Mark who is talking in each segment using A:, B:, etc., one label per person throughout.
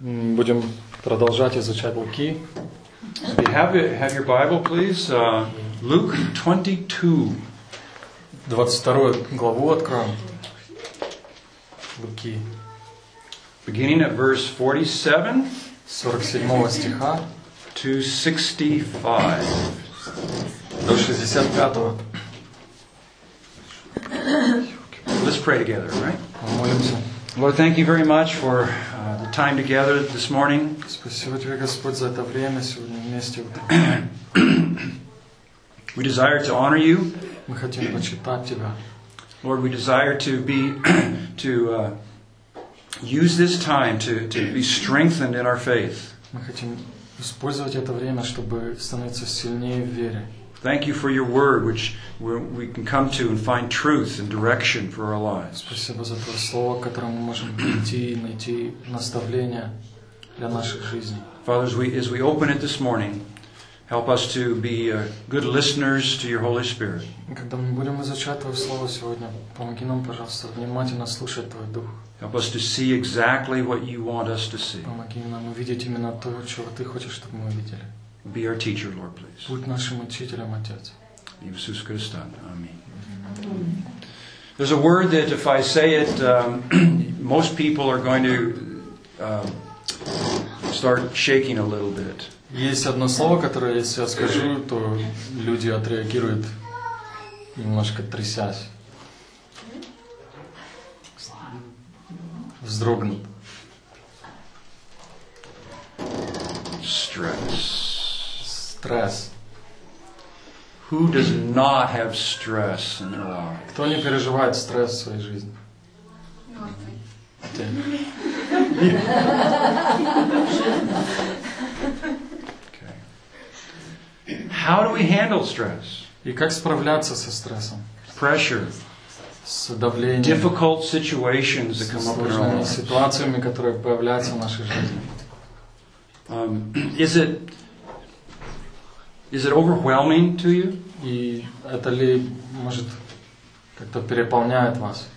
A: М, Будем продолжать изучать Луки.
B: If you have, it, have your Bible, please, uh, Luke 22.
A: 22 главу откроем. Луки.
B: beginning at verse 47
A: 47 стиха
B: to 65.
A: до 65.
B: Let's pray together, all right?
A: Молимся.
B: Lord, thank you very much for uh, the time together this morning.
A: Спасибо Тебе, Господь, за это время сегодня вместе.
B: We desire to honor you.
A: Мы хотим почитать Тебя.
B: Lord, we desire to be, to uh, use this time to, to be strengthened in our faith.
A: Мы хотим использовать это время, чтобы становиться сильнее в вере.
B: Thank you for your word, which we we can come to and find truth and direction for our lives.
A: Спасибо за Твое Слово, к которому мы можем прийти и найти наставления для наших жизней.
B: Father, as we, as we open it this morning, help us to be uh, good listeners to your Holy Spirit.
A: И Когда мы будем изучать Твое Слово сегодня, помоги нам, пожалуйста, внимательно слушать Твой Дух.
B: Help us to see exactly what you want us to see.
A: Помоги нам увидеть именно то, чего Ты хочешь, чтобы мы увидели.
B: Be our teacher, Lord, please.
A: Будь нашим учителем, Отец.
B: Иисус Христос. Amen. There's a word that if I say it, um, most people are going to um, start shaking a little bit.
A: Есть одно слово, которое, если я скажу, то люди отреагируют немножко трясясь. Вздрогнут.
B: Stress.
A: Стресс.
B: Who does not have stress in their life?
A: Кто не переживает стресс в своей жизни? Ты.
B: Okay. How do we handle stress?
A: И как справляться со стрессом?
B: Pressure,
A: С давлением,
B: difficult situations that
A: с
B: come up in our
A: сложными
B: lives.
A: ситуациями, которые появляются в нашей жизни.
B: Um, is it is it overwhelming to you?
A: И это ли, может, как-то переполняет вас?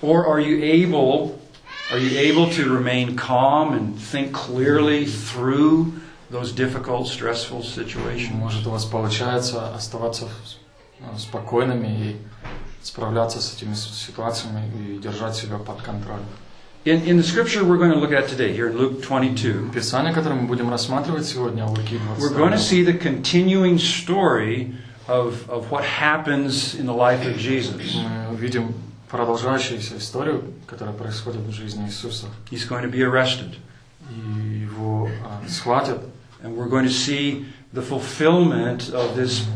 B: Or are you able are you able to remain calm and think clearly through those difficult, stressful situations?
A: Может, у вас получается оставаться ну, спокойными и справляться с этими ситуациями и держать себя под контролем.
B: In, in the scripture we're going to look at today, here in Luke 22,
A: Писание, которое мы будем рассматривать сегодня, Луки
B: we're going to
A: 22,
B: see the continuing story of, of what happens in the life of Jesus.
A: мы увидим продолжающуюся историю, которая происходит в жизни Иисуса.
B: He's going to be arrested,
A: И его а, схватят,
B: and we're going to see the fulfillment of this,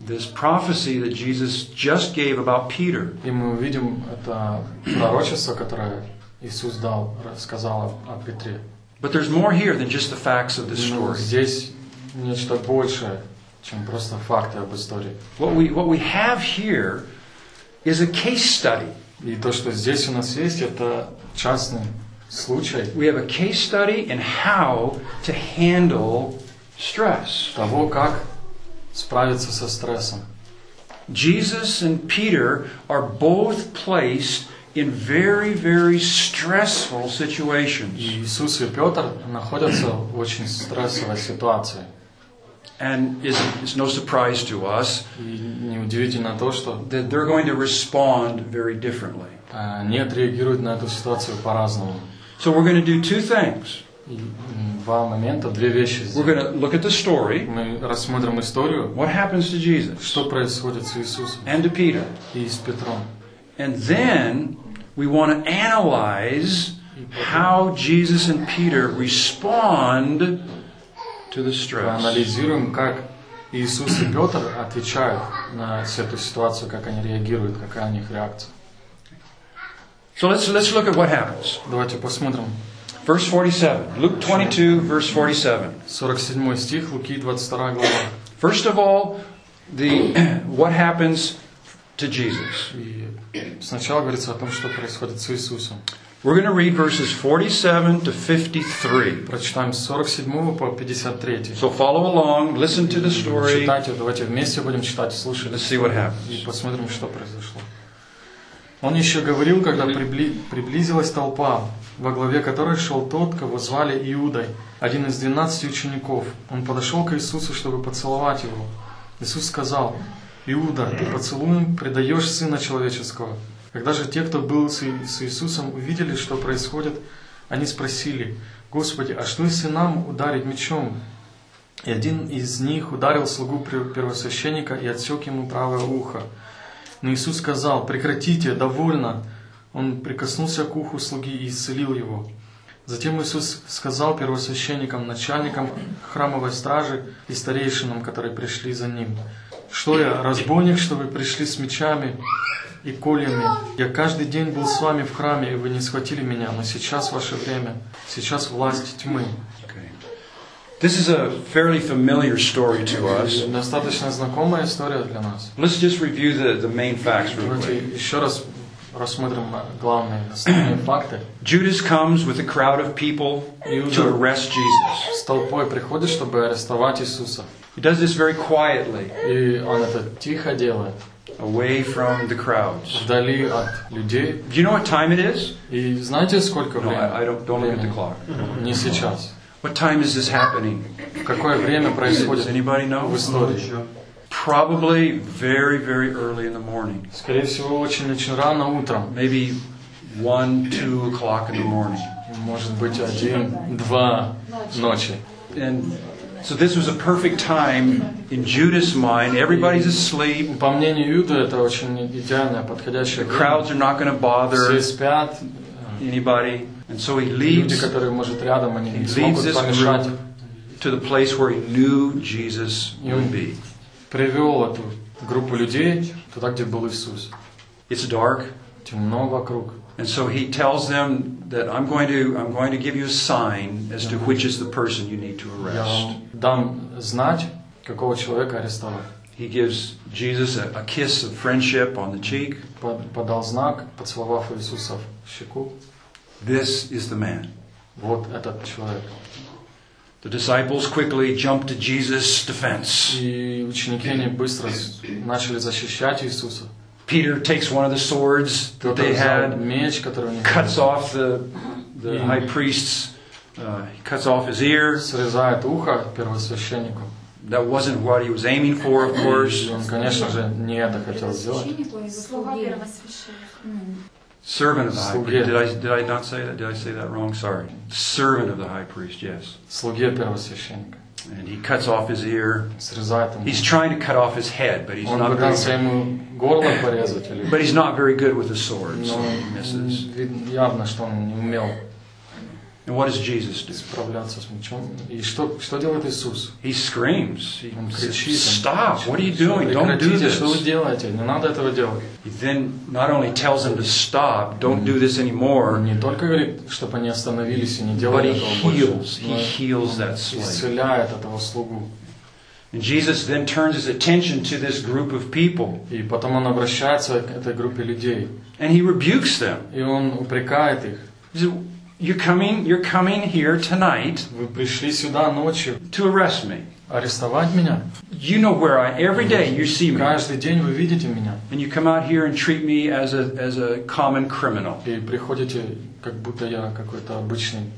B: this prophecy that Jesus just gave about Peter.
A: и мы увидим это пророчество, которое Иисус дал, рассказал о, о Петре.
B: But there's more here than just the facts of the
A: Но
B: story.
A: здесь нечто большее, чем просто факты об истории.
B: What we, what we have here is a case study.
A: И то, что здесь у нас есть, это частный случай
B: We have a case study in how to handle stress.
A: того, как справиться со стрессом.
B: Jesus and Peter are both placed in very, very stressful situations.
A: И Иисус и Петр находятся в очень стрессовой ситуации.
B: And it's, it's no surprise to us
A: И неудивительно то, что
B: that they're going to respond very differently.
A: э, они отреагируют на эту ситуацию по-разному.
B: So we're going to do two things.
A: И м, два момента, две вещи.
B: We're
A: здесь.
B: going to look at the story,
A: Мы рассмотрим историю,
B: what happens to Jesus
A: что происходит с Иисусом
B: and to Peter.
A: и с Петром.
B: And then we want to analyze how Jesus and Peter respond to the stress.
A: Проанализируем, как Иисус и Петр отвечают на всю эту ситуацию, как они реагируют, какая у них реакция.
B: So let's, let's look at what happens.
A: Давайте посмотрим.
B: Verse 47, Luke 22, verse 47.
A: 47 стих, Луки 22 глава.
B: First of all, the, what happens to Jesus.
A: И сначала говорится о том, что происходит с Иисусом.
B: We're going to read verses 47 to 53.
A: Прочитаем с 47 по 53.
B: So follow along, listen to the story.
A: Читайте, давайте вместе будем читать, слушать.
B: Let's see what happens.
A: И посмотрим, что произошло. Он еще говорил, когда прибли- приблизилась толпа. во главе которой шел тот, кого звали Иудой, один из двенадцати учеников. Он подошел к Иисусу, чтобы поцеловать его. Иисус сказал, «Иуда, ты поцелуем предаешь Сына Человеческого». Когда же те, кто был с Иисусом, увидели, что происходит, они спросили, «Господи, а что если нам ударить мечом?» И один из них ударил слугу пер- первосвященника и отсек ему правое ухо. Но Иисус сказал, прекратите, довольно. Он прикоснулся к уху слуги и исцелил его. Затем Иисус сказал первосвященникам, начальникам храмовой стражи и старейшинам, которые пришли за ним, что я, разбойник, что вы пришли с мечами и кольями. Я каждый день был с вами в храме, и вы не схватили меня, но сейчас ваше время, сейчас власть тьмы.
B: This is a fairly familiar story to us.
A: Достаточно знакомая история для нас.
B: Let's just review the, the main facts real quick.
A: еще раз рассмотрим главные основные факты.
B: Judas comes with a crowd of people to arrest Jesus.
A: С толпой приходит, чтобы арестовать Иисуса.
B: He does this very quietly,
A: И он это тихо делает,
B: away from the crowds.
A: вдали от людей.
B: Do you know what time it is?
A: И знаете, сколько
B: No, I, I
A: времени?
B: don't, don't look at the
A: Времени.
B: clock.
A: Не сейчас.
B: What time is this happening?
A: В какое время
B: Does
A: происходит
B: anybody know?
A: в истории?
B: Probably very, very early in the morning.
A: Скорее всего, очень-очень рано утром.
B: Maybe one, two o'clock in the morning.
A: Может быть, один-два ночи.
B: And so this was a perfect time in Judas' mind. Everybody's asleep.
A: По мнению Иуды, это очень идеальное, подходящее
B: The
A: время.
B: crowds are not going to
A: Все
B: bother
A: спят.
B: anybody. And so he
A: Люди,
B: leads
A: которые, может, рядом, они
B: he
A: не
B: leads
A: смогут
B: this
A: помешать.
B: group to the place where he knew Jesus would be.
A: Привел эту группу людей туда, где был Иисус.
B: It's dark.
A: Темно вокруг.
B: And so he tells them that I'm going to I'm going to give you a sign as to which is the person you need to
A: Я
B: arrest.
A: вам дам знать, какого человека арестовать.
B: He gives Jesus a, a kiss of friendship on the cheek.
A: Под- Подал знак, поцеловав Иисуса в щеку.
B: This is the man.
A: Вот этот человек.
B: The disciples quickly jump to Jesus' defense.
A: И ученики они быстро с- начали защищать Иисуса.
B: Peter takes one of the swords that
A: Кто-то
B: they
A: взял
B: had,
A: меч, который у них
B: cuts off the, the
A: Yeah.
B: high priest's, uh, he cuts off his ear.
A: срезает ухо первосвященнику.
B: That wasn't what he was aiming for, of course.
A: И он, конечно же, не это хотел сделать.
C: Слуга первосвященника.
B: Servant of the high
A: Слуге.
B: priest. Did I, did I not say that? Did I say that wrong? Sorry. Servant of the high priest, yes.
A: Слуге первосвященника.
B: And he cuts off his ear.
A: Срезает ему.
B: He's trying to cut off his head, but he's
A: Он
B: not
A: пытался
B: very,
A: ему горло порезать. Или...
B: but he's not very good with the sword, so
A: Но
B: he misses.
A: видно, явно, что он не умел
B: And what does Jesus do?
A: справляться с мечом. И что, что делает Иисус?
B: He screams. He
A: Он
B: says,
A: кричит. он
B: Stop!
A: кричит,
B: What are you doing? Don't do
A: Прекратите, что вы
B: this.
A: делаете? Не надо этого делать.
B: He then not only tells them to stop, don't do this
A: Он
B: anymore,
A: не только говорит, чтобы они остановились и не
B: but
A: делали
B: he
A: этого больше,
B: heals. He
A: но
B: heals that
A: он
B: slave.
A: исцеляет этого слугу.
B: And Jesus then turns his attention to this group of people,
A: И потом он обращается к этой группе людей.
B: and he rebukes them.
A: И он упрекает их.
B: He said, You're coming, you're coming here tonight
A: Вы пришли сюда ночью
B: to arrest me.
A: арестовать меня.
B: You know where I every day you see me.
A: Каждый день вы видите меня.
B: And you come out here and treat me as a as a common criminal.
A: И приходите, как будто я какой-то обычный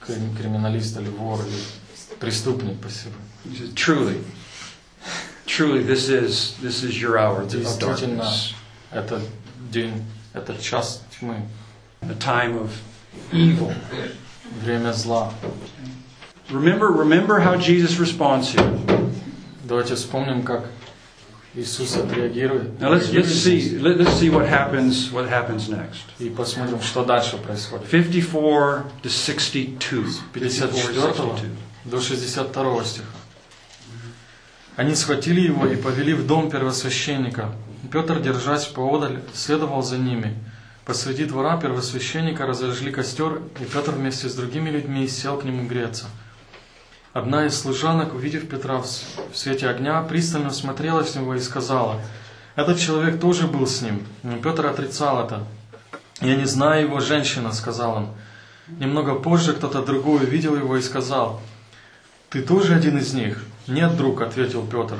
A: крим- криминалист или вор, или преступник, спасибо.
B: He says, Truly, truly this is this is your hour of
A: Действительно,
B: darkness.
A: это день, это час тьмы,
B: A time of evil.
A: время зла.
B: Remember remember how Jesus responds here.
A: Давайте вспомним, как Иисус отреагирует.
B: Now let's let's see let, let's see what happens what happens next.
A: И посмотрим, что дальше происходит.
B: 54 to 62. 54 to
A: 54
B: 62.
A: до 62 стиха. Они схватили его и повели в дом первосвященника. Петр, держась поодаль, следовал за ними. Посреди двора первосвященника разожгли костер, и Петр вместе с другими людьми сел к нему греться. Одна из служанок, увидев Петра в свете огня, пристально смотрелась в него и сказала, «Этот человек тоже был с ним». Но Петр отрицал это. «Я не знаю его, женщина», — сказал он. Немного позже кто-то другой увидел его и сказал, «Ты тоже один из них?» «Нет, друг», — ответил Петр.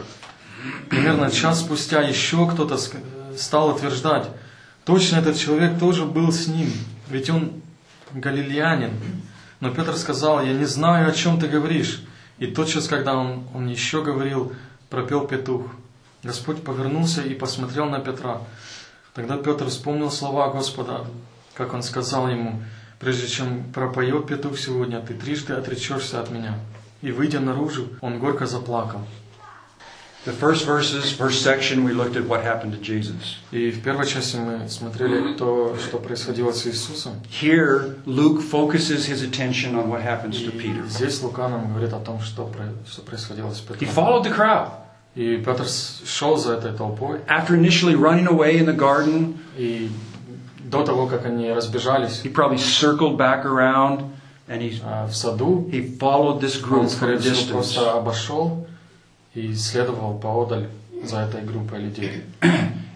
A: Примерно час спустя еще кто-то стал утверждать, «Точно этот человек тоже был с ним, ведь он галилеянин. Но Петр сказал, я не знаю, о чем ты говоришь. И тотчас, когда он, он еще говорил, пропел петух. Господь повернулся и посмотрел на Петра. Тогда Петр вспомнил слова Господа, как он сказал ему, прежде чем пропоет петух сегодня, ты трижды отречешься от меня. И выйдя наружу, он горько заплакал.
B: The first verses, first section, we looked at what happened to Jesus.
A: И в первой части мы смотрели то, что происходило с Иисусом.
B: Here, Luke focuses his attention on what happens to
A: И
B: Peter.
A: здесь Лука нам говорит о том, что, про- что происходило с
B: He
A: Петром.
B: followed the crowd.
A: И Петр с- шел за этой толпой.
B: After initially running away in the garden,
A: И до того, как они разбежались
B: he probably circled back around and he,
A: а, в саду,
B: he followed this
A: он,
B: group from
A: скорее
B: a
A: всего,
B: distance.
A: просто обошел и следовал поодаль за этой группой людей.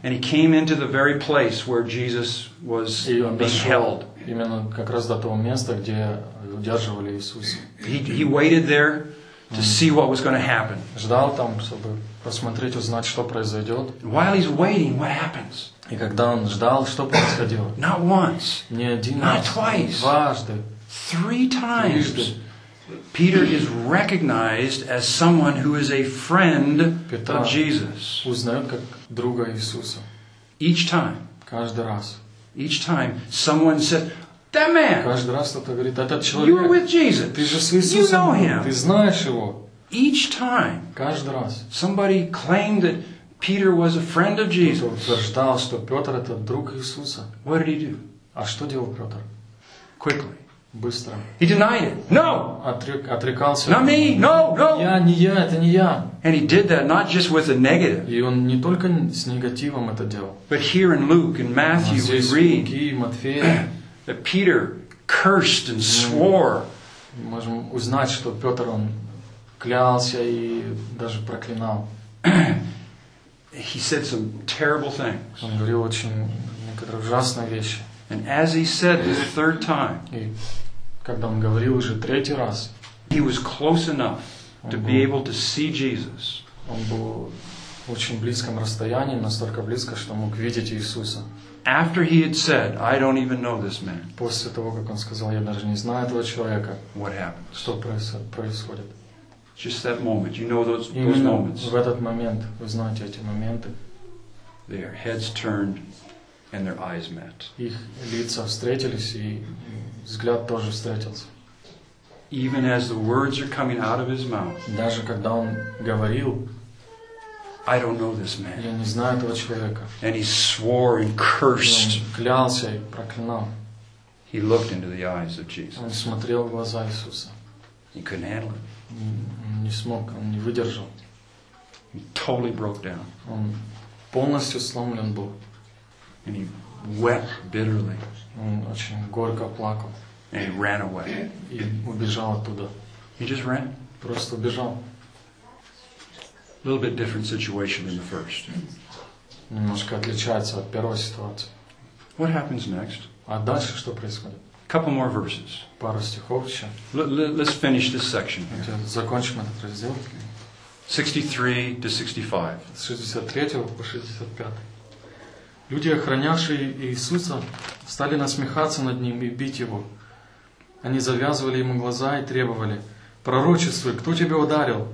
B: And he came into the very place where Jesus was
A: И он
B: being held.
A: дошел именно как раз до того места, где удерживали Иисуса.
B: He, he waited there to see what was going to happen.
A: Ждал там, чтобы посмотреть, узнать, что произойдет.
B: And while he's waiting, what happens?
A: И когда он ждал, что происходило?
B: Not once,
A: Не один
B: Not
A: раз,
B: twice.
A: дважды.
B: three times.
A: Трижды.
B: Peter is recognized as someone who is a friend
A: Петра
B: of Jesus.
A: узнают как друга Иисуса.
B: Each time,
A: Каждый раз.
B: each time, someone said, That man,
A: Каждый раз кто-то говорит, этот
B: you were
A: человек,
B: with Jesus.
A: ты же с
B: You
A: Иисусом
B: know
A: был,
B: him.
A: ты знаешь его.
B: Each time,
A: Каждый раз.
B: somebody claimed that Peter was a friend of
A: Кто
B: Jesus.
A: утверждал, что Петр это друг Иисуса.
B: What did he do?
A: А что делал Петр?
B: Quickly.
A: Быстро.
B: He denied it. No,
A: Отрек- отрекался.
B: not me. No, no.
A: Я, не я, это не я.
B: And he did that not just with a negative,
A: И он не только с негативом это делал.
B: but here in Luke and Matthew we read
A: Луки Матфея
B: that Peter cursed and swore.
A: мы можем узнать, что Петр он клялся и даже проклинал.
B: He said some terrible things.
A: Он говорил очень некоторые ужасные вещи.
B: And as he said this third time,
A: И когда он говорил уже третий раз,
B: he was close enough to be able to see Jesus.
A: он был в очень близком расстоянии, настолько близко, что мог видеть Иисуса.
B: After he had said, I don't even know this man,
A: После того, как он сказал, я даже не знаю этого человека,
B: what happened?
A: что проис- происходит.
B: Just that moment. You know those, those
A: Именно
B: moments.
A: в этот момент, вы знаете эти моменты,
B: Their heads turned and their eyes met.
A: их лица встретились, и взгляд тоже встретился.
B: Even as the words are coming out of his mouth,
A: Даже когда он говорил,
B: I don't know this
A: я
B: man.
A: не знаю этого человека,
B: And he swore and
A: и
B: cursed.
A: он клялся и проклинал.
B: He looked into the eyes of Jesus.
A: Он смотрел в глаза Иисуса.
B: He couldn't handle it.
A: Он не смог, он не выдержал.
B: He totally broke down.
A: Он полностью сломлен был.
B: And he wept bitterly.
A: Он очень горько плакал
B: And he ran away.
A: и убежал оттуда.
B: He just ran.
A: Просто убежал.
B: A little bit different situation than the first.
A: Немножко отличается от первой ситуации.
B: What happens next?
A: А дальше что происходит?
B: A couple more verses.
A: Пару стихов еще.
B: Let, let, let's finish this section here.
A: Давайте Закончим этот раздел
B: 63 to 65.
A: с 63 по 65. Люди, охранявшие Иисуса, стали насмехаться над ним и бить его. Они завязывали ему глаза и требовали, «Пророчествуй, кто тебя ударил?»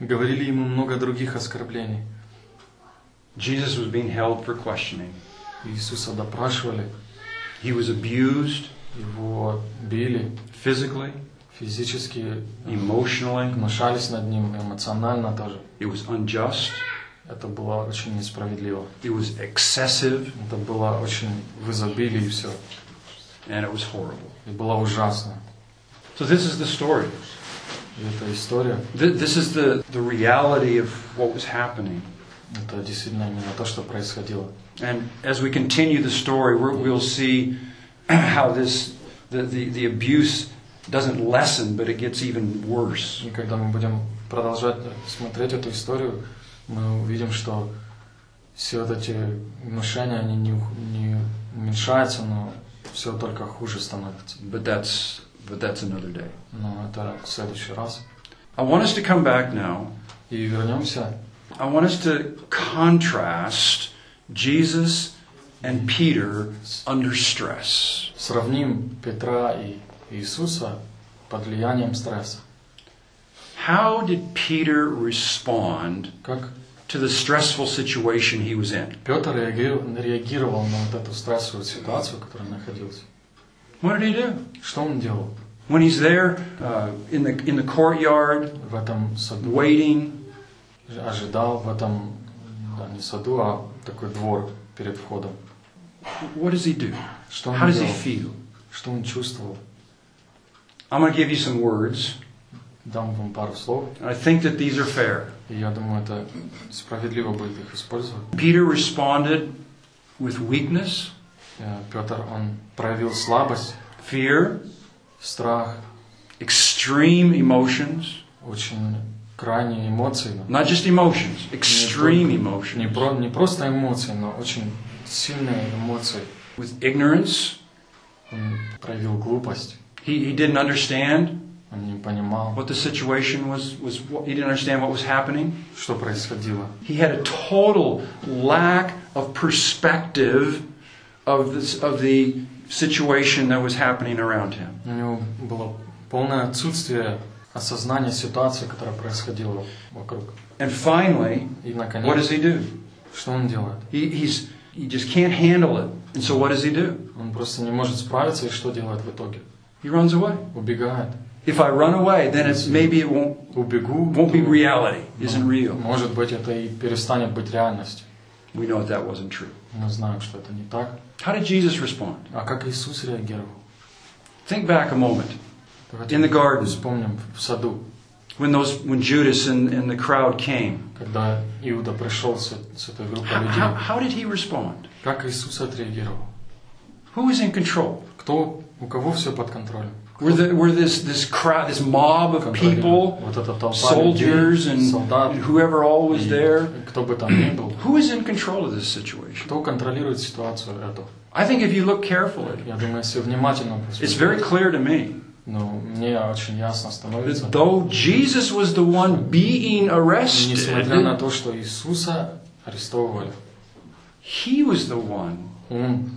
A: И говорили ему много других оскорблений.
B: Jesus was being held for questioning.
A: Иисуса допрашивали,
B: He was abused
A: его били
B: physically,
A: физически,
B: emotionally.
A: гнушались над ним, эмоционально тоже.
B: It was unjust.
A: Это было очень несправедливо.
B: It was excessive.
A: Это было очень в изобилии и все.
B: And it was horrible.
A: И было ужасно.
B: So this is the story.
A: И эта история,
B: Th- This is the, the reality of what was happening.
A: это действительно именно то, что происходило.
B: And as we continue the story, we're, we'll see how this the, the, the abuse doesn't lessen, but it gets even worse.
A: И когда мы будем продолжать смотреть эту историю, мы увидим, что все вот эти гнушения, они не, не уменьшаются, но все только хуже становится.
B: But that's but that's another day.
A: Но это в следующий раз.
B: I want us to come back now.
A: И вернемся.
B: I want us to contrast Jesus and Peter under stress.
A: сравним Петра и Иисуса под влиянием стресса.
B: How did Peter respond
A: Как
B: to the stressful situation he was in?
A: Петр реагировал, реагировал на вот эту стрессовую ситуацию, в которой он находился.
B: What did he do?
A: Что он делал
B: When he's there uh, in, the, in the courtyard,
A: в этом саду?
B: waiting,
A: Ожидал в этом, да, не саду, а такой двор перед входом.
B: what does he do?
A: Что
B: How
A: он
B: does he
A: делал?
B: feel?
A: Что он чувствовал?
B: I'm going to give you some words.
A: Дам вам пару слов,
B: I think that these are fair.
A: и я думаю, это справедливо будет их использовать.
B: Peter responded with weakness,
A: Э, Петр, он проявил слабость,
B: fear,
A: страх,
B: extreme emotions.
A: очень крайние эмоции.
B: Not just emotions, extreme
A: Не,
B: emotions.
A: про- не просто эмоции, но очень сильные эмоции.
B: With ignorance.
A: Он проявил глупость,
B: He, he didn't understand
A: он не понимал,
B: what the situation was, was. He didn't understand what was happening.
A: что происходило.
B: He had a total lack of perspective of, this, of the situation that was happening around him.
A: У него было полное отсутствие осознания ситуации, которая происходила вокруг.
B: And finally,
A: И
B: what does
A: наконец,
B: he do?
A: что он делает?
B: He, he's, he just can't handle it. And so what does he do?
A: Он просто не может справиться, и что делает в итоге?
B: He runs away.
A: Убегает.
B: If I run away, then it's, maybe it won't,
A: Убегу,
B: won't be
A: то,
B: reality, isn't
A: ну,
B: real.
A: Может быть, это и перестанет быть реальностью.
B: We know that that wasn't true.
A: Мы знаем, что это не так.
B: How did Jesus respond?
A: А как Иисус реагировал?
B: Think back a moment.
A: Давайте
B: In the garden.
A: Вспомним в саду,
B: When, those, when Judas and, and the crowd came.
A: когда Иуда пришел с, с этой группой
B: How,
A: людей.
B: how, how did he respond?
A: Как Иисус отреагировал?
B: Who was in control?
A: Кто, у кого все под контролем?
B: Were, the, were this, this crowd, this mob of
A: Контролирует?
B: people,
A: вот эта толпа
B: soldiers
A: людей,
B: and,
A: солдат,
B: and whoever all was
A: и
B: there?
A: кто бы там ни был,
B: Who is in control of this situation?
A: кто контролирует ситуацию эту?
B: I think if you look carefully,
A: Я думаю, если внимательно
B: it's very
A: посмотреть,
B: clear to me
A: ну, мне очень ясно становится,
B: that though Jesus was the one being
A: несмотря на
B: arrested,
A: то, что Иисуса арестовывали,
B: he was the one
A: Он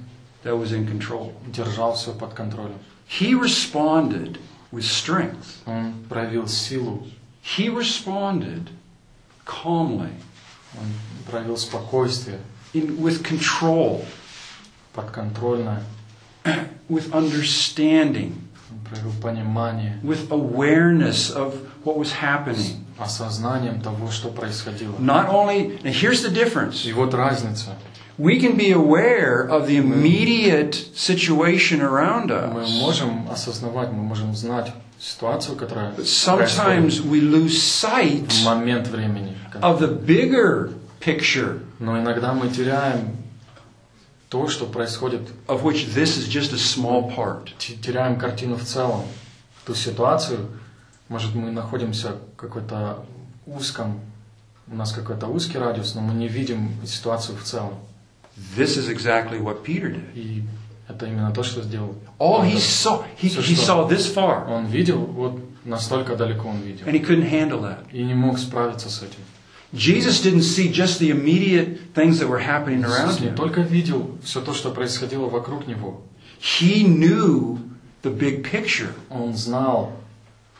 B: that was in control.
A: держал все под контролем.
B: He responded with strength.
A: Он проявил силу,
B: He responded calmly,
A: он проявил спокойствие,
B: in, with control,
A: подконтрольное,
B: with understanding,
A: он проявил понимание,
B: with awareness of what was happening.
A: осознанием того, что происходило.
B: Not only, and here's the difference.
A: И вот разница.
B: We can be aware of the immediate situation around
A: Мы
B: us.
A: можем осознавать, мы можем знать ситуацию, которая
B: But sometimes we lose sight
A: в момент времени.
B: of the bigger picture
A: Но иногда мы теряем то, что происходит,
B: of which this is just a small part.
A: те- теряем картину в целом. Ту ситуацию, может, мы находимся в какой-то узком, у нас какой-то узкий радиус, но мы не видим ситуацию в целом.
B: This is exactly what Peter did.
A: И это именно то, что сделал.
B: All he
A: Петр.
B: saw, he,
A: Всё,
B: he
A: что
B: saw this far,
A: Он видел, вот настолько далеко он видел.
B: and he couldn't handle that.
A: И не мог справиться с этим.
B: Jesus didn't see just the immediate things that were happening around
A: Иисус не
B: him.
A: только видел все то, что происходило вокруг него,
B: He knew the big picture.
A: он знал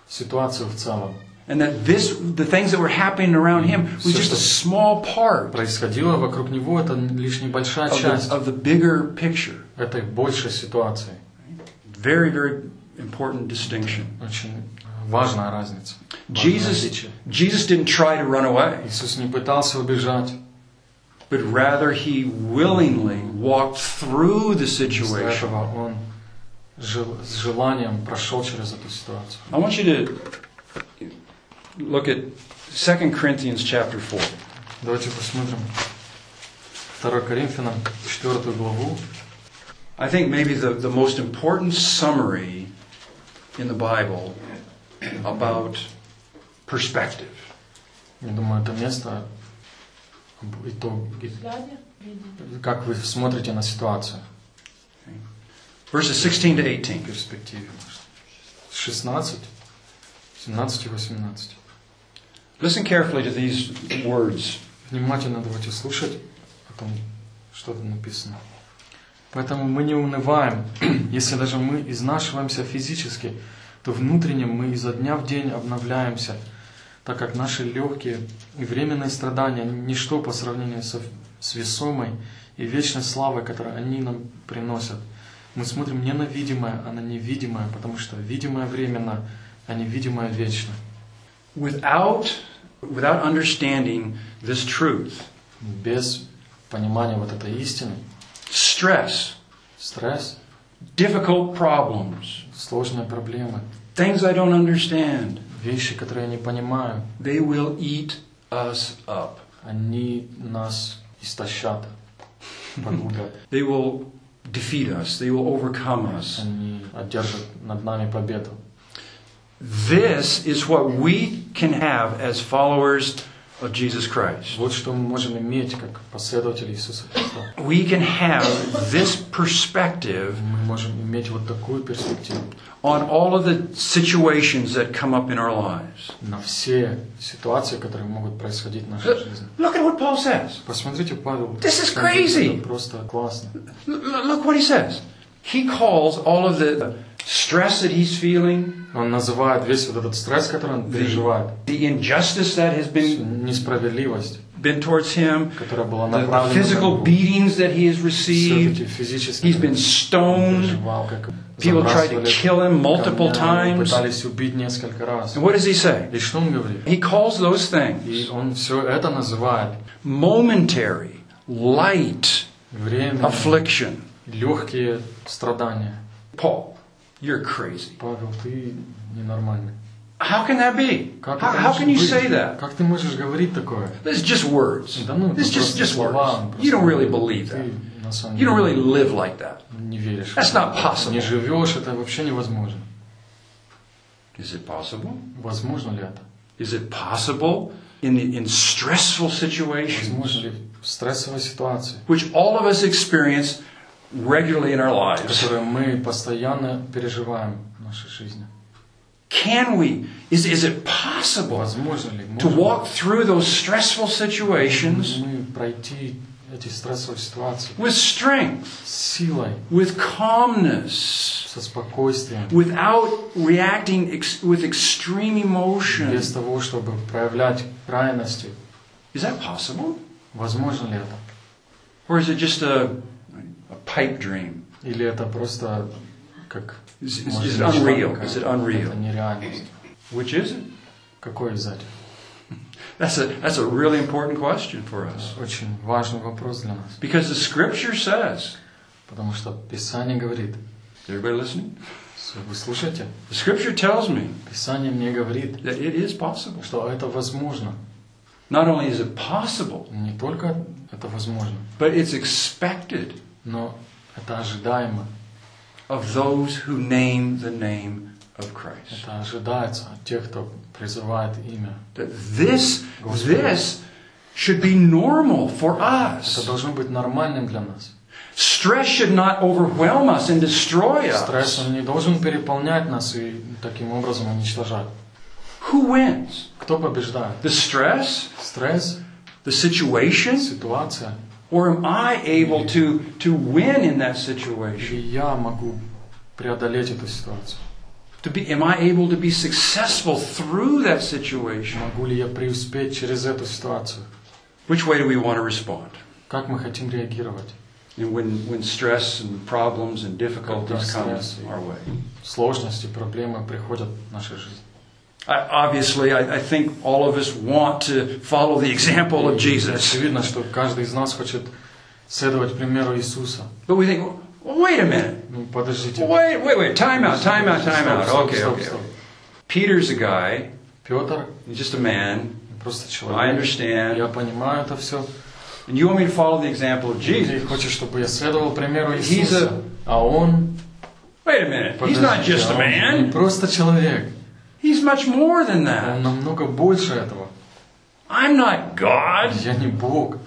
A: ситуацию в целом.
B: And that this, the things that were happening around him was
A: Всё,
B: just a
A: что-
B: small part
A: Происходило вокруг него, это лишь небольшая
B: of
A: часть
B: the, of the bigger picture.
A: этой большей ситуации.
B: Very, very important distinction.
A: Очень важная разница. важное
B: Jesus,
A: отличие.
B: Jesus didn't try to run away,
A: Иисус не пытался убежать,
B: but rather he willingly walked through the
A: вместо
B: situation.
A: этого он жел- с желанием прошел через эту ситуацию.
B: I want you to look at 2 Corinthians chapter 4.
A: Давайте посмотрим 2 Коринфянам 4 главу.
B: I think maybe the, the most important summary in the Bible about perspective.
A: Я думаю, это место об итоге, как вы смотрите на ситуацию
B: Verses 16 to
A: в
B: 18.
A: перспективе. 16, 17 и 18.
B: Listen carefully to these words.
A: Внимательно давайте слушать о том, что там написано. Поэтому мы не унываем. Если даже мы изнашиваемся физически, то внутренне мы изо дня в день обновляемся, так как наши легкие и временные страдания – ничто по сравнению со, с весомой и вечной славой, которую они нам приносят. Мы смотрим не на видимое, а на невидимое, потому что видимое временно, а невидимое вечно.
B: Without, without understanding this truth,
A: Без понимания вот этой истины,
B: stress,
A: стресс,
B: difficult problems,
A: сложные проблемы,
B: things I don't understand,
A: вещи, которые я не понимаю,
B: they will eat us up.
A: они нас истощат, погубят.
B: They will defeat us. They will overcome us.
A: Они одержат над нами победу.
B: This is what we can have as followers of Jesus Christ.
A: Вот что мы можем иметь как последователи Иисуса Христа.
B: We can have this perspective
A: Мы можем иметь вот такую перспективу
B: on all of the situations that come up in our lives.
A: на все ситуации, которые могут происходить в нашей жизни.
B: Look at what Paul says.
A: Посмотрите, Павел.
B: This is
A: он говорит,
B: crazy.
A: это Просто классно.
B: L- Look what he says. He calls all of the stress that he's feeling,
A: Он называет весь вот этот стресс, который он переживает,
B: the injustice that has been,
A: несправедливость,
B: been towards him,
A: которая была
B: the, the
A: направлена
B: physical
A: на него.
B: beatings that he has
A: Все
B: received.
A: эти физические
B: He's been stoned.
A: переживал, как
B: People tried to
A: забрасывали
B: kill him multiple
A: камнями,
B: times.
A: пытались убить несколько раз.
B: And what does he say?
A: И что он говорит?
B: He calls those
A: И
B: things
A: он все это называет
B: momentary, light
A: время,
B: affliction.
A: легкие страдания.
B: Paul, you're crazy.
A: Павел, ты ненормальный.
B: How can that be?
A: Как
B: How,
A: это
B: how
A: может
B: can you
A: быть?
B: say that?
A: Как ты можешь говорить такое?
B: This is just words.
A: Да ну,
B: This is
A: это
B: just,
A: просто
B: just
A: слова,
B: words.
A: просто
B: You don't really believe
A: Ты
B: that.
A: на самом
B: You don't
A: деле
B: really live like that.
A: не веришь.
B: That's not possible.
A: Не живешь, это вообще невозможно.
B: Is it possible?
A: Возможно ли это?
B: Is it possible in, the, in stressful situations,
A: Возможно ли в стрессовой ситуации,
B: which all of us experience regularly in our lives?
A: которую мы постоянно переживаем в нашей жизни?
B: Can we, is, is it possible
A: Возможно ли
B: to
A: можем
B: walk through those stressful situations
A: мы пройти эти стрессовые ситуации
B: with strength,
A: с силой,
B: with calmness,
A: со спокойствием,
B: without reacting ex- with extreme
A: без
B: emotion?
A: того, чтобы проявлять крайности?
B: Is that possible?
A: Возможно ли это?
B: Or is it just a, a pipe dream?
A: Или это просто как
B: Is, is,
A: может,
B: is it
A: мечта
B: unreal?
A: какая-то?
B: Is it
A: Это
B: unreal?
A: нереальность.
B: Which is it?
A: Какой из этих?
B: That's a, that's a really important question for us.
A: Очень важный вопрос для нас.
B: Because the scripture says,
A: Потому что Писание говорит,
B: is everybody listening?
A: вы слушаете?
B: The scripture tells me
A: Писание мне говорит,
B: that it is possible.
A: что это возможно.
B: Not only is it possible,
A: Не только это возможно,
B: but it's expected
A: но это ожидаемо.
B: of those who name the name of Christ.
A: Это ожидается от тех, кто призывает имя.
B: That this, this should be normal for
A: Это
B: us.
A: должно быть нормальным для нас.
B: Stress should not overwhelm us and destroy
A: Стресс,
B: us.
A: он не должен переполнять нас и таким образом уничтожать.
B: Who wins?
A: Кто побеждает?
B: The stress?
A: Стресс,
B: The situation?
A: ситуация,
B: Or am I able to, to win in that
A: или
B: situation?
A: я могу преодолеть эту ситуацию?
B: To be, am I able to be successful through that situation?
A: Могу ли я преуспеть через эту ситуацию?
B: Which way do we want to respond?
A: Как мы хотим реагировать?
B: And when, when stress and problems and difficulties come our way.
A: Сложности, проблемы приходят в нашу жизнь.
B: I, obviously, I, I think all of us want to follow the example of
A: И
B: Jesus.
A: Очевидно, что каждый из нас хочет следовать примеру Иисуса.
B: But we think, well, wait a minute.
A: Ну, подождите.
B: Wait, wait, wait. Time out, time out, time
A: Стоп,
B: out.
A: стоп,
B: Okay,
A: стоп,
B: okay.
A: стоп.
B: Peter's a guy,
A: Петр
B: he's just a man,
A: просто
B: I
A: человек.
B: understand.
A: Я понимаю это все.
B: And you want me to follow the example of
A: Ты
B: Jesus.
A: хочешь, чтобы я следовал примеру
B: He's
A: Иисуса. А он...
B: Wait a minute. He's not
A: подождите,
B: just a
A: а он не
B: man.
A: просто человек.
B: He's much more than
A: Он
B: that.
A: намного больше этого.
B: I'm not God.
A: Я не Бог.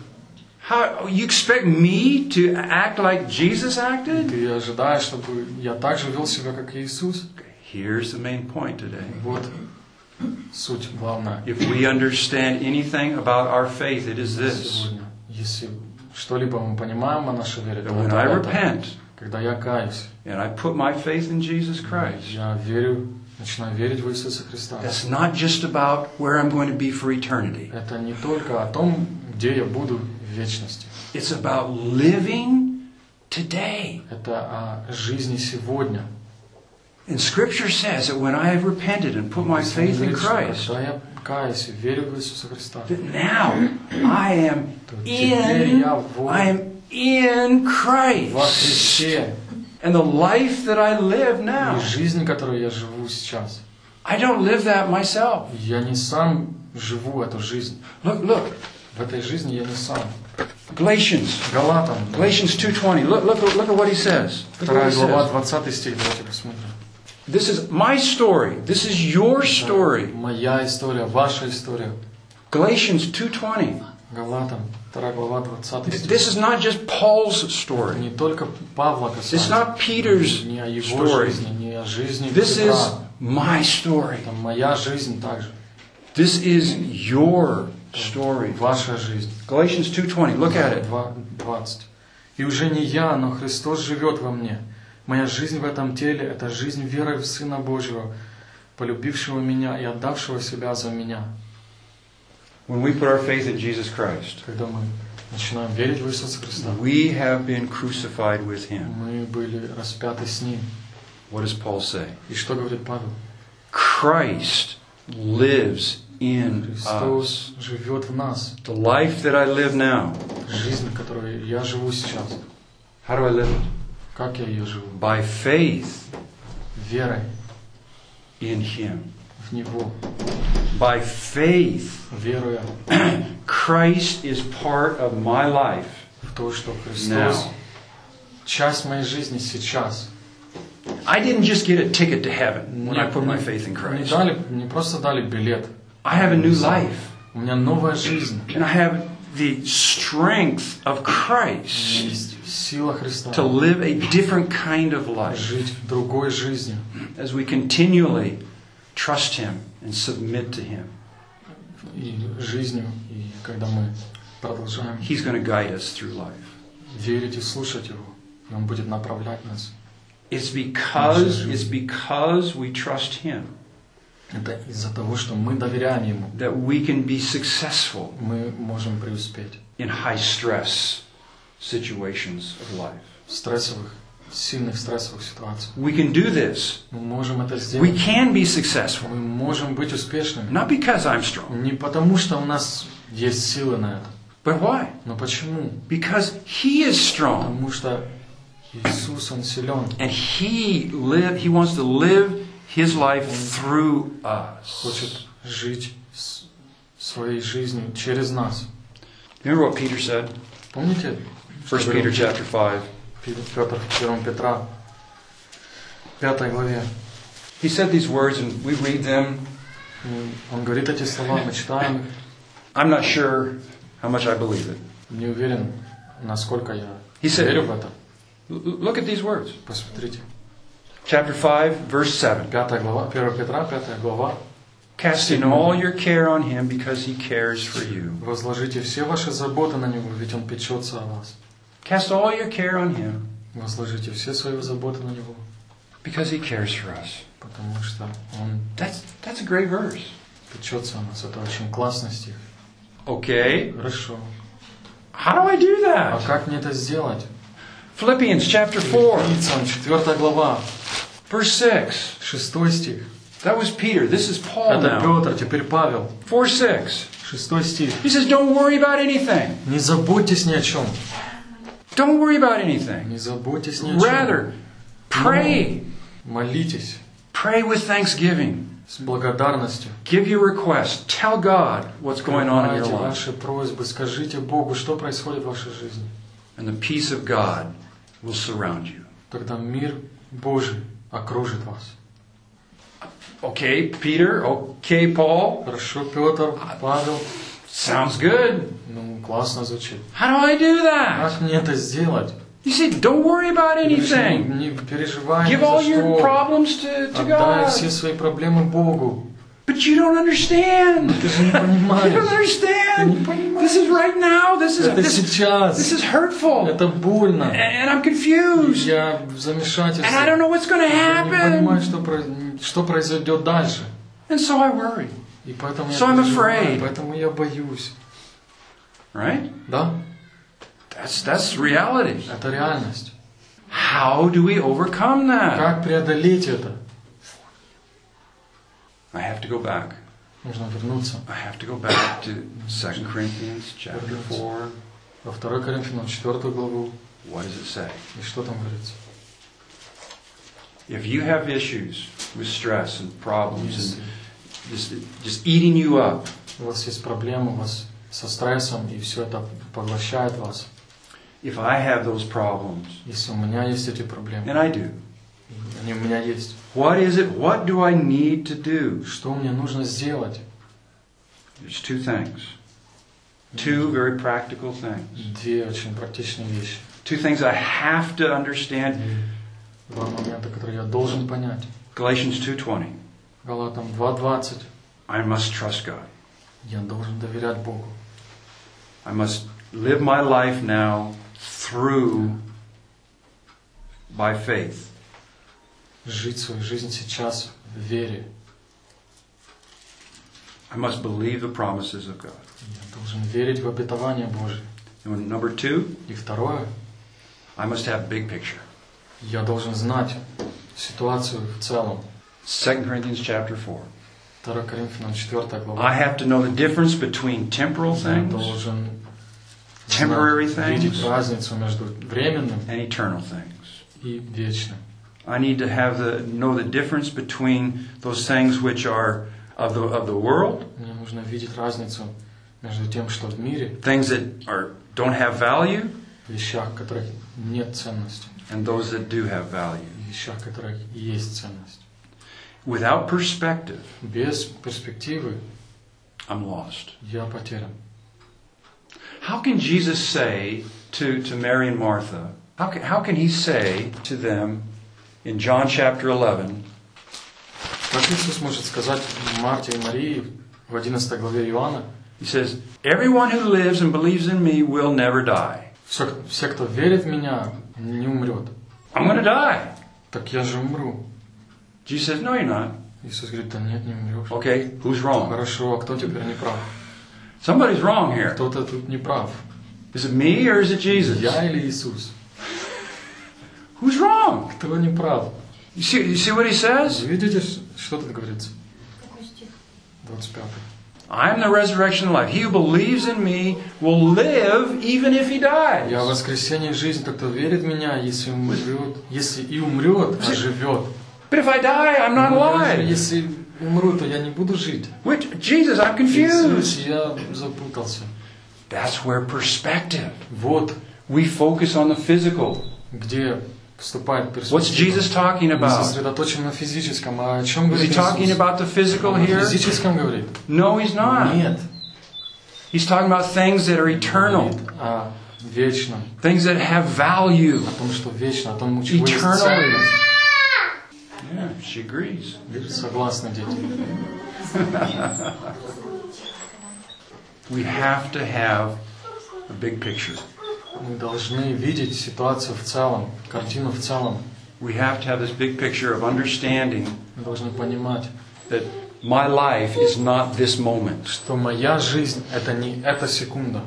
B: How you expect me to act like Jesus acted?
A: Ты ожидаешь, чтобы я так же вел себя, как Иисус?
B: Here's the main point today.
A: Вот суть главная
B: If we understand anything about our faith, it is this.
A: сегодня. Если что-либо мы понимаем о нашей вере,
B: that
A: то
B: when
A: это
B: I
A: это.
B: repent
A: когда я каюсь,
B: and I put my faith in Jesus Christ,
A: я верю, начинаю верить в Иисуса Христа.
B: that's not just about where I'm going to be for eternity.
A: Это не только о том, где я буду в вечности.
B: It's about living today.
A: Это о жизни сегодня.
B: And Scripture says that when I have repented and put my faith in
A: Говорит, что
B: Christ,
A: Когда я каюсь и верю в Иисуса Христа,
B: that now I am
A: то теперь
B: in,
A: я в,
B: I am in
A: во
B: Christ.
A: Христе.
B: And the life that I live now,
A: И жизнь, которую я живу сейчас,
B: I don't live that myself.
A: я не сам живу эту жизнь.
B: Look, look,
A: В этой жизни я не сам.
B: Galatians,
A: Галатам,
B: Galatians 2.20. Look, look, look at what he says. Look at what
A: вторая
B: he
A: глава,
B: says.
A: 20 стих, давайте посмотрим.
B: This is my story. This is your
A: Это
B: story.
A: Моя история, ваша история.
B: Galatians 2.20.
A: Галатам, 2 глава, 20 стих.
B: This is not just Paul's story.
A: Не только Павла
B: It's
A: касается,
B: not Peter's
A: не о его
B: story.
A: жизни, не о жизни
B: This is
A: Петра.
B: my story.
A: Это моя жизнь также.
B: This is your story.
A: Ваша жизнь.
B: Galatians 2.20. Look at it.
A: 20. «И уже не я, но Христос живет во мне. Моя жизнь в этом теле – это жизнь верой в Сына Божьего, полюбившего меня и отдавшего себя за меня».
B: When we put our faith in Jesus Christ,
A: Когда мы начинаем верить в Иисуса Христа,
B: we have been crucified with Him.
A: мы были распяты с Ним.
B: What does Paul say?
A: И что говорит Павел?
B: Christ lives in us.
A: Христос живет в нас.
B: The life that I live now,
A: Жизнь, которой я живу сейчас.
B: how do I live it?
A: Как я ее живу?
B: By faith
A: Верой
B: in Him.
A: в Него.
B: By faith,
A: Веруя
B: Christ is part of my life
A: в то, что Христос
B: now.
A: часть моей жизни сейчас.
B: I didn't just get a ticket to heaven when I
A: Не-
B: put my
A: не-
B: faith in
A: Не,
B: Christ.
A: дали, не просто дали билет.
B: I have a new life.
A: У меня новая жизнь.
B: And I have the strength of
A: У меня
B: Christ
A: есть сила Христа.
B: to live a different kind of life
A: Жить другой жизнью.
B: as we continually trust Him and submit to Him.
A: И жизнью. И когда мы продолжаем
B: He's going to guide us through life.
A: верить и слушать Его, и Он будет направлять нас.
B: It's because it's because we trust Him
A: Это из-за того, что мы доверяем Ему.
B: that we can be successful
A: Мы можем преуспеть
B: in high stress situations of life.
A: в стрессовых, сильных стрессовых ситуациях.
B: We can do this.
A: Мы можем это
B: We
A: сделать.
B: can be successful.
A: Мы можем быть успешными.
B: Not because I'm strong,
A: Не потому, что у нас есть силы на это.
B: but why?
A: Но почему?
B: Because He is strong.
A: Потому что Иисус, Он силен.
B: And he live he wants to live his life through us.
A: Хочет жить с- своей жизнью через нас.
B: Remember what Peter said?
A: Помните? что
B: 1
A: говорил
B: Peter chapter 5.
A: Петр в 1 Петра, 5 главе.
B: He said these words and we read them.
A: Он говорит эти слова, мы читаем.
B: I'm not sure how much I believe it.
A: Не уверен, насколько я
B: He said-
A: верю в это.
B: Look at these words.
A: Посмотрите.
B: Chapter 5, verse 7.
A: 5 глава, 1 Петра, 5 глава.
B: Casting all your care on him because he cares for you.
A: Возложите все ваши заботы на Него, ведь Он печется о вас.
B: Cast all your care on him
A: Возложите все свои заботы на Него,
B: because he cares for us.
A: потому что Он
B: That's that's a great verse.
A: печется о нас. Это очень классный стих.
B: Okay.
A: Хорошо.
B: How do I do
A: А
B: that?
A: как мне это сделать?
B: Philippians chapter 4,
A: Филиппийцам, 4 глава,
B: verse 6.
A: 6 стих.
B: That was Peter. This is Paul
A: Это
B: now.
A: Петр, теперь Павел.
B: 4 6.
A: 6 стих.
B: He says, Don't worry about anything.
A: Не заботьтесь ни о чем.
B: Don't worry about anything.
A: Не заботьтесь ни о чем.
B: Rather, pray.
A: Молитесь
B: Pray with thanksgiving.
A: с благодарностью.
B: Give your request. Tell God what's going on in your
A: Принимайте
B: life.
A: ваши просьбы, скажите Богу, что происходит в вашей жизни.
B: And the peace of God will surround you.
A: Тогда мир Божий окружит вас.
B: Okay, Peter. Okay, Paul.
A: Хорошо, Петр, Павел.
B: Sounds good.
A: Ну, классно звучит.
B: How do I do that?
A: Как мне это сделать?
B: You said, Don't worry about anything.
A: Не переживай ни
B: Give
A: за
B: all your
A: что.
B: problems to, to
A: Отдай
B: God.
A: все свои проблемы Богу.
B: But you don't understand.
A: Ты же не
B: You don't
A: понимаешь. Ты не
B: understand.
A: понимаешь.
B: This is right now. This is
A: Это
B: this,
A: сейчас.
B: this is hurtful.
A: Это больно.
B: And I'm confused.
A: Я в замешательстве.
B: And I don't know what's going to
A: Я не понимаю,
B: happen.
A: что, про- что произойдет дальше.
B: And so I worry.
A: И поэтому я
B: So I'm
A: переживаю,
B: afraid.
A: поэтому я боюсь.
B: Right?
A: Да?
B: That's that's reality.
A: Это реальность.
B: How do we overcome that?
A: Как преодолеть это?
B: I have to go back.
A: Нужно вернуться
B: I have to go back to 2 Corinthians chapter 4.
A: во 2 Коринфянам 4 главу.
B: What does it say?
A: И что там говорится?
B: If you have issues with stress and problems
A: Если
B: and just, just eating you up,
A: у вас есть проблемы, у вас со стрессом, и все это поглощает вас.
B: if I have those problems,
A: Если у меня есть эти проблемы,
B: and I do,
A: и они у меня есть,
B: what is it? What do I need to do?
A: что мне нужно сделать?
B: There's two things. Two very practical things.
A: Две очень практичные вещи.
B: Two things I have to understand.
A: Два момента, которые я должен понять.
B: Galatians 2:20.
A: Галатам 2.20.
B: I must trust God.
A: Я должен доверять Богу.
B: I must live my life now through by faith.
A: Жить свою жизнь сейчас в вере.
B: I must believe the promises of God.
A: Я должен верить в обетование Божие.
B: And number two,
A: И второе,
B: I must have big picture.
A: я должен знать ситуацию в целом.
B: 2 Corinthians chapter 4.
A: 2 Коринфянам 4 глава.
B: I have to know the difference between temporal
A: Я
B: things
A: должен
B: Temporary
A: знать, видеть
B: things.
A: разницу между временным
B: and eternal things.
A: и вечным.
B: I need to have the know the difference between those things which are of the of the world,
A: Мне нужно видеть разницу между тем, что в мире,
B: things that are don't have value,
A: вещах, в которых нет ценности,
B: and those that do have value.
A: и вещах, в которых есть ценность.
B: Without perspective,
A: Без перспективы
B: I'm lost.
A: я потерян.
B: How can Jesus say to, to Mary and Martha, how can, how can he say to them in John chapter 11,
A: Как Иисус может сказать Марте и Марии в 11 главе Иоанна,
B: he says, Everyone who lives and believes in me will never die.
A: все, все, кто верит в меня, не умрет.
B: I'm going to die.
A: Так я же умру.
B: Jesus says, No, you're not.
A: Иисус говорит, да нет, не умрешь.
B: Okay, who's wrong?
A: Хорошо, а кто теперь не прав?
B: Somebody's wrong here.
A: Кто-то тут не прав.
B: Is it me or is it Jesus?
A: Я или Иисус?
B: Who's wrong?
A: Кто не прав?
B: You see, you see what he says?
A: Видите, что тут говорится?
C: Какой стих?
A: 25.
B: I am the resurrection and life. He who believes in me will live even if he dies.
A: Я воскресение и жизнь, тот, кто верит в меня, если умрет, если и умрет, а живет.
B: But if I die, I'm not
A: Но даже
B: alive.
A: Если умру, то я не буду жить.
B: Which, Jesus, I'm confused.
A: Иисус, я запутался.
B: That's where perspective.
A: Вот
B: We focus on the physical.
A: где вступает
B: What's
A: перспектива.
B: Jesus talking
A: Мы
B: about?
A: сосредоточен на физическом. А о чем
B: Is he
A: говорит
B: talking
A: Иисус?
B: about the physical
A: Он о
B: here?
A: физическом говорит?
B: No, he's not.
A: Нет.
B: He's talking about things that are eternal,
A: Говорит о вечном.
B: things that have value.
A: О том, что вечно, о том, у чего есть
B: Eternally.
A: ценность.
B: Yeah, she agrees.
A: Согласны, дети.
B: We have to have a big picture.
A: Мы должны видеть ситуацию в целом, картину в целом.
B: We have to have this big picture of understanding
A: Мы должны понимать,
B: that my life is not this moment
A: что моя жизнь – это не эта секунда.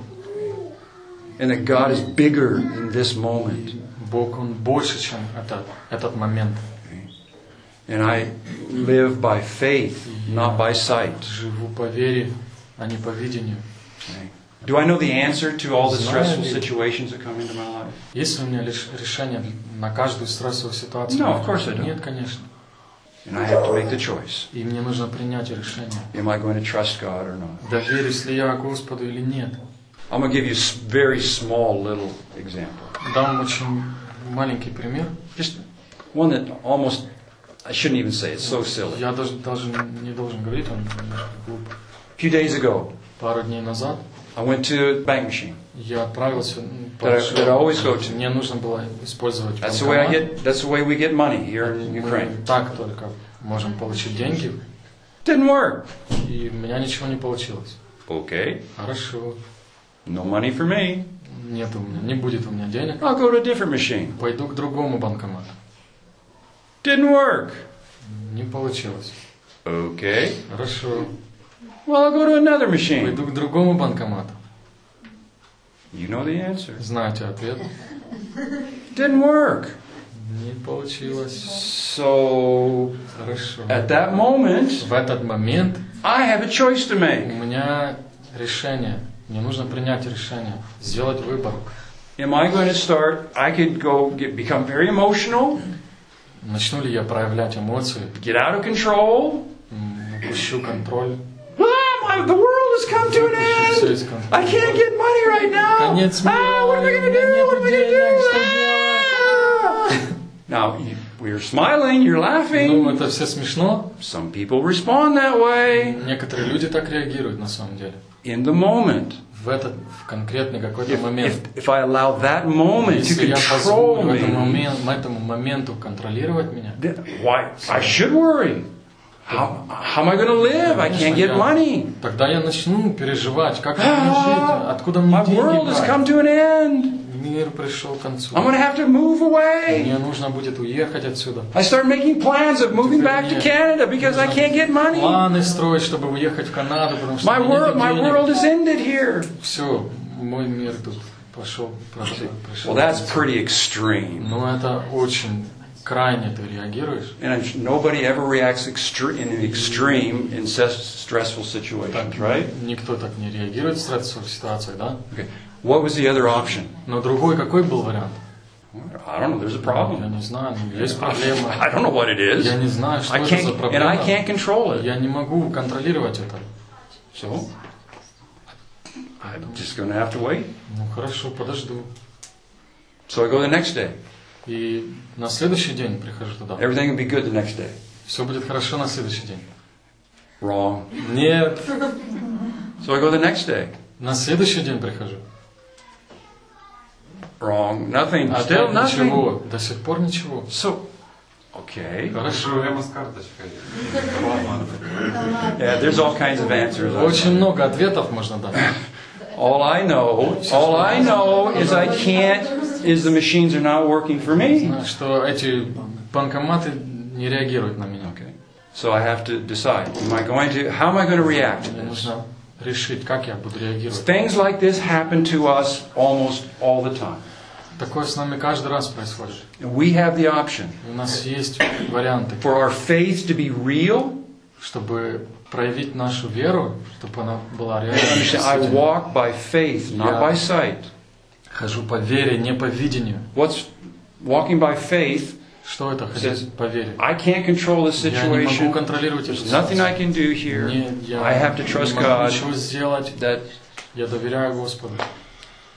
B: and that God is bigger than this moment.
A: Бог, Он больше, чем этот, этот момент.
B: And I live by faith, not by sight.
A: Живу по вере, а не по видению.
B: Okay. Do I know the answer to all the stressful situations that come into my life?
A: Есть ли у меня лишь решение на каждую стрессовую ситуацию?
B: No, of course I don't.
A: Нет, конечно.
B: And I have to make the choice.
A: И мне нужно принять решение.
B: Am I going to trust God or not?
A: Доверюсь ли я Господу или нет?
B: I'm going to give you a s- very small little example.
A: Дам очень маленький пример.
B: Just one that almost, I shouldn't even say, it's so silly.
A: Я даже, даже не должен говорить, он.
B: A few days ago,
A: Пару дней назад
B: I went to a bank machine.
A: я отправился,
B: That I- that I always go to.
A: мне нужно было использовать
B: That's the way I get. That's the way we get money here in Ukraine.
A: так только можем получить деньги.
B: Didn't work.
A: И у меня ничего не получилось.
B: Okay.
A: Хорошо.
B: No money for me.
A: Нет у меня, не будет у меня денег.
B: I'll go to a different machine.
A: Пойду к другому банкомату.
B: Didn't work.
A: Не получилось.
B: Okay.
A: Хорошо.
B: Well, I'll go to another machine.
A: Пойду к другому банкомату.
B: You know the answer.
A: Знаете ответ?
B: Didn't work.
A: Не получилось.
B: So
A: Хорошо.
B: at that moment,
A: В этот момент
B: I have a choice to
A: у
B: make.
A: меня решение. Мне нужно принять решение, сделать выбор.
B: Am I going to start? I could go get, become very emotional,
A: Начну ли я проявлять эмоции,
B: get out of control.
A: м, упущу контроль,
B: Ah, my, the world has come to an
A: выпущу все
B: end.
A: из
B: I
A: контроля.
B: can't get money right now.
A: Конец мира.
B: Ah, what am I going to
A: У меня
B: do?
A: нету
B: What am I going
A: денег, что
B: to do? Ah. Now, you, we're smiling, you're
A: Ну,
B: laughing.
A: это все смешно.
B: Some people respond that way
A: Некоторые люди так реагируют на самом деле.
B: in the moment.
A: В этот в конкретный какой-то
B: If,
A: момент.
B: if, if I allow that moment to
A: Если я
B: control
A: позволю этому,
B: me,
A: момент, этому моменту контролировать меня,
B: then why? I should worry. How, how am I going to live? I can't get
A: я-
B: money.
A: тогда я начну переживать, как мне жить, откуда мне
B: My world
A: деньги
B: has
A: брать.
B: come to an end.
A: Мир пришел к концу.
B: I'm to have to move away.
A: Мне нужно будет уехать отсюда.
B: I start making plans of moving back to Canada because I can't get money.
A: Планы строить, чтобы уехать в Канаду, потому что
B: My world, my world has ended here.
A: Все, мой мир тут пошел, прошел, пришел.
B: Well, that's pretty extreme.
A: Но это очень крайне ты реагируешь.
B: And nobody ever reacts extre- in an extreme in stressful situations, right?
A: Никто так не реагирует в стрессовых ситуациях, да?
B: Okay. What was the other option?
A: Но другой какой был вариант?
B: I don't know. There's a
A: Я
B: problem.
A: не знаю, есть проблема.
B: I don't know what it is.
A: Я не знаю, что
B: I
A: это за
B: can't, and
A: проблема.
B: I can't control it.
A: Я не могу контролировать это.
B: So I'm just going to have to wait.
A: Ну хорошо, подожду.
B: So I go the next day.
A: И на следующий день прихожу туда.
B: Everything will be good the next day.
A: Все будет хорошо на следующий день.
B: Wrong.
A: Нет,
B: So I go the next day.
A: на следующий день прихожу.
B: Wrong. Nothing.
A: Опять
B: Still nothing.
A: ничего. До сих пор ничего.
B: So, okay.
A: Хорошо.
D: Проблема с карточкой.
B: Yeah, there's all kinds of answers.
A: Очень много ответов можно дать.
B: All I know, all I know is I can't, is the machines are not working for me.
A: Знаю, Что эти банкоматы не реагируют на меня.
B: Okay. So I have to decide. Am I going to, how am I going to react to
A: Мне
B: this?
A: Решить, как я буду реагировать.
B: Things like this happen to us almost all the time.
A: Такое с нами каждый раз происходит.
B: We have the option
A: у нас есть варианты,
B: for our faith to be real.
A: чтобы проявить нашу веру, чтобы она была реальной.
B: I walk by faith, not by sight.
A: Хожу по вере, не по видению.
B: What's walking by faith?
A: Что это ходить по вере?
B: I can't control the
A: Я не могу
B: situation.
A: контролировать эту
B: nothing I
A: ситуацию.
B: can do here.
A: Не, я
B: I have to trust
A: не могу
B: God
A: ничего сделать.
B: that
A: Я доверяю Господу.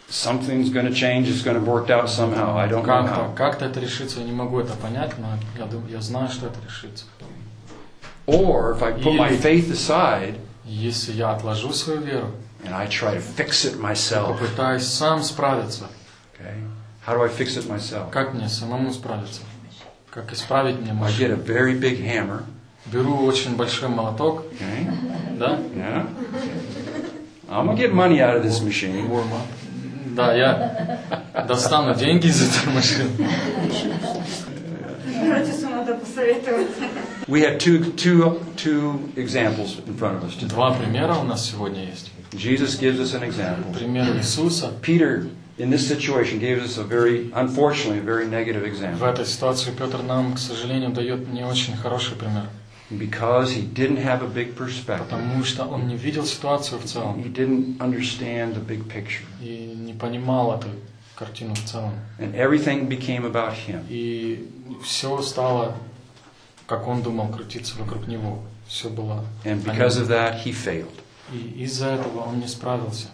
B: something's going to change. It's going to work out somehow. I don't know
A: Как-то,
B: how.
A: как-то это решится, я не могу это понять, но я, я знаю, что это решится.
B: Or if I put my
A: Или-
B: faith aside
A: Если я отложу свою веру,
B: and I try to fix it myself,
A: попытаюсь сам справиться,
B: okay? How do I fix it myself?
A: как мне самому справиться? Как исправить мне
B: I get a
A: машину?
B: very big hammer,
A: Беру очень большой молоток,
B: okay?
A: да?
B: Yeah. I'm gonna get money out of this machine.
A: Да, я достану деньги из этой машины.
B: We have two, two, two examples in front of us today.
A: Два примера у нас сегодня есть.
B: Jesus gives us an example.
A: Пример Иисуса.
B: Peter, in this situation, gave us a very, unfortunately, a very negative
A: В
B: example
A: этой ситуации Петр нам, к сожалению, дает не очень хороший пример.
B: because he didn't have a big perspective.
A: Потому что он не видел ситуацию в целом
B: He didn't understand the big picture.
A: и не понимал эту картину в целом.
B: And everything became about him.
A: И все стало, как он думал, крутиться вокруг него. Все было.
B: And because of that, he failed.
A: И из-за этого он не справился.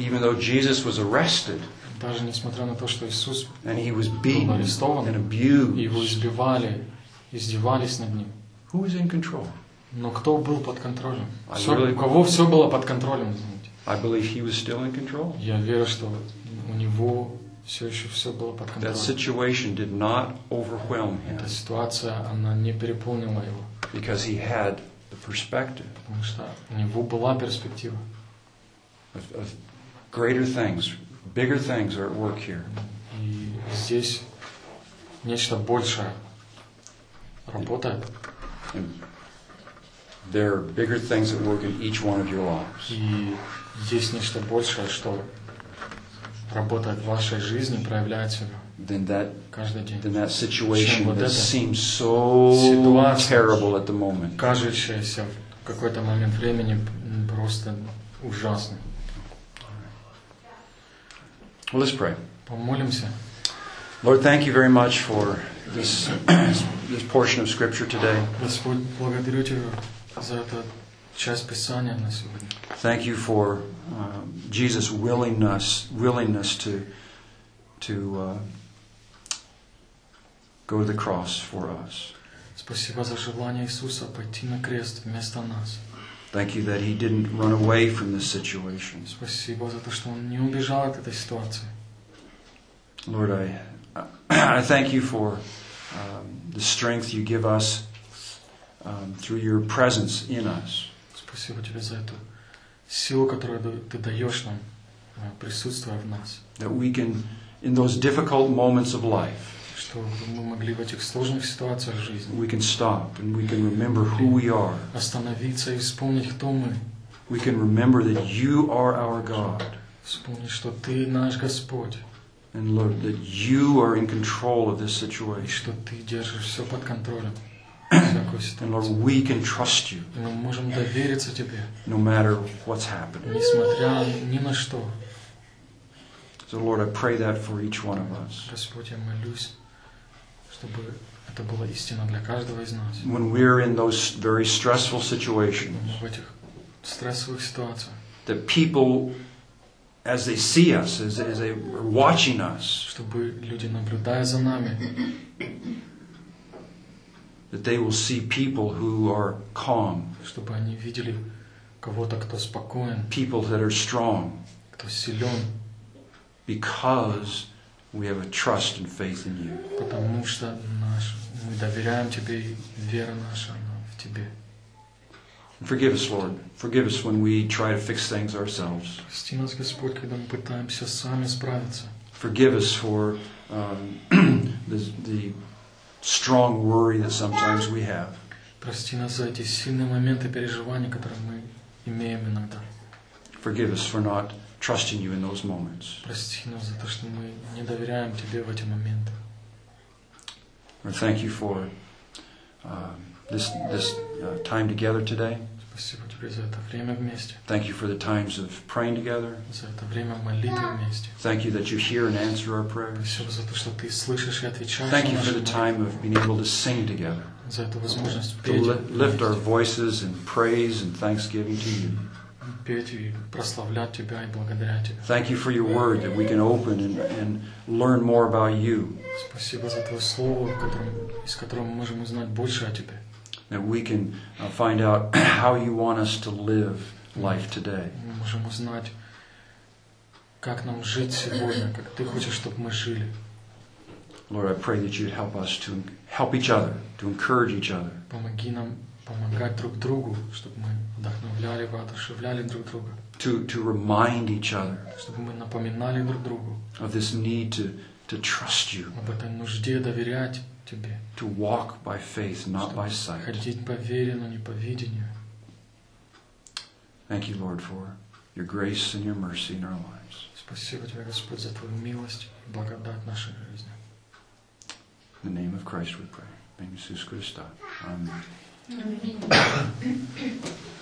B: Even though Jesus was arrested
A: Даже несмотря на то, что Иисус
B: and he was
A: был
B: beaten
A: арестован,
B: and
A: его
B: abused,
A: избивали, издевались над ним.
B: who was in control?
A: Но кто был под контролем? Всё-
B: really-
A: у кого все было под контролем, извините.
B: I believe he was still in control.
A: Я верю, что у него все еще все было под
B: That
A: контролем.
B: situation did not overwhelm him
A: Эта ситуация, она не переполнила его,
B: because he had the perspective
A: Потому что у него была перспектива.
B: of, of greater things, bigger things are at work here.
A: И здесь нечто большее работает.
B: And there are bigger things at work in each one of your lives.
A: И есть нечто большее, что работает в вашей жизни, проявляет себя
B: Than that,
A: каждый день.
B: than that situation
A: вот
B: that seems so terrible at the moment.
A: Кажущаяся в какой-то момент времени просто ужасно.
B: Well, let's pray.
A: Помолимся.
B: Lord, thank you very much for this, this portion of Scripture today.
A: Господь, благодарю Тебя за эту часть Писания на сегодня.
B: Thank you for uh, Jesus' willingness, willingness to, to uh, go to the cross for us.
A: Спасибо за желание Иисуса пойти на крест вместо нас.
B: Thank you that He didn't run away from this situation.
A: Спасибо за то, что Он не убежал от этой ситуации.
B: Lord, I, I thank you for um, the strength you give us um, through your presence in us.
A: Спасибо Тебе за эту силу, которую Ты- Ты даешь нам, э, присутствуя в нас.
B: That we can, in those difficult moments of life,
A: Что мы могли в этих сложных ситуациях жизни
B: we can stop and we can remember who we are.
A: остановиться и вспомнить, кто мы.
B: We can remember that you are our God.
A: Вспомнить, что Ты наш Господь.
B: And Lord, that you are in control of this
A: И
B: situation.
A: что Ты держишь все под контролем. Всякую
B: And Lord,
A: ситуацию.
B: we can trust you
A: И мы можем довериться Тебе,
B: no matter what's happening.
A: несмотря ни на что.
B: So, Lord, I pray that for each one of us.
A: Господь, я молюсь, чтобы это была истина для каждого из нас.
B: When we're in those very stressful situations,
A: Мы в этих стрессовых ситуациях,
B: that people, as they see us, as, as they are watching us,
A: чтобы люди, наблюдая за нами,
B: that they will see people who are calm,
A: чтобы они видели кого-то, кто спокоен,
B: people that are strong,
A: кто силен,
B: because we have a trust and faith in you.
A: потому что наш, мы доверяем Тебе и вера наша она в Тебе.
B: And forgive us, Lord. Forgive us when we try to fix things ourselves.
A: Прости нас, Господь, когда мы пытаемся сами справиться.
B: Forgive us for um, the, the strong worry that sometimes we have.
A: Прости нас за эти сильные моменты переживаний, которые мы имеем иногда.
B: Forgive us for not trusting you in those moments.
A: Прости нас за то, что мы не доверяем Тебе в эти моменты.
B: Lord, thank you for um, this, this uh, time together today.
A: Спасибо Тебе за это время вместе,
B: Thank you for the times of praying together.
A: за это время молитвы вместе.
B: Thank you that you hear and answer our prayers.
A: Спасибо за то, что Ты слышишь и отвечаешь
B: Thank
A: на
B: you for
A: наши
B: the
A: молитвы,
B: time of being able to sing together,
A: за эту возможность
B: to
A: петь,
B: li- lift our voices in praise and thanksgiving to you.
A: петь и прославлять Тебя и благодарять Тебя.
B: Thank you for your word that we can open and, and learn more about you,
A: Спасибо за Твое Слово, которым, из которого мы можем узнать больше о Тебе.
B: that we can uh, find out how you want us to live life today.
A: Мы можем узнать, как нам жить сегодня, как Ты хочешь, чтобы мы жили.
B: Lord, I pray that you'd help us to help each other, to encourage each other,
A: Помоги нам помогать друг другу, чтобы мы вдохновляли, воодушевляли друг друга,
B: to, to remind each other
A: чтобы мы напоминали друг другу
B: of this need to, to trust you,
A: об этой нужде доверять Тебе,
B: to walk by faith, not by sight.
A: ходить по вере, но не по видению.
B: Thank you, Lord, for your grace and your mercy in our lives.
A: Спасибо Тебе, Господь, за Твою милость и благодать в нашей жизни.
B: In the name of Christ we pray. In Jesus Christ. 嗯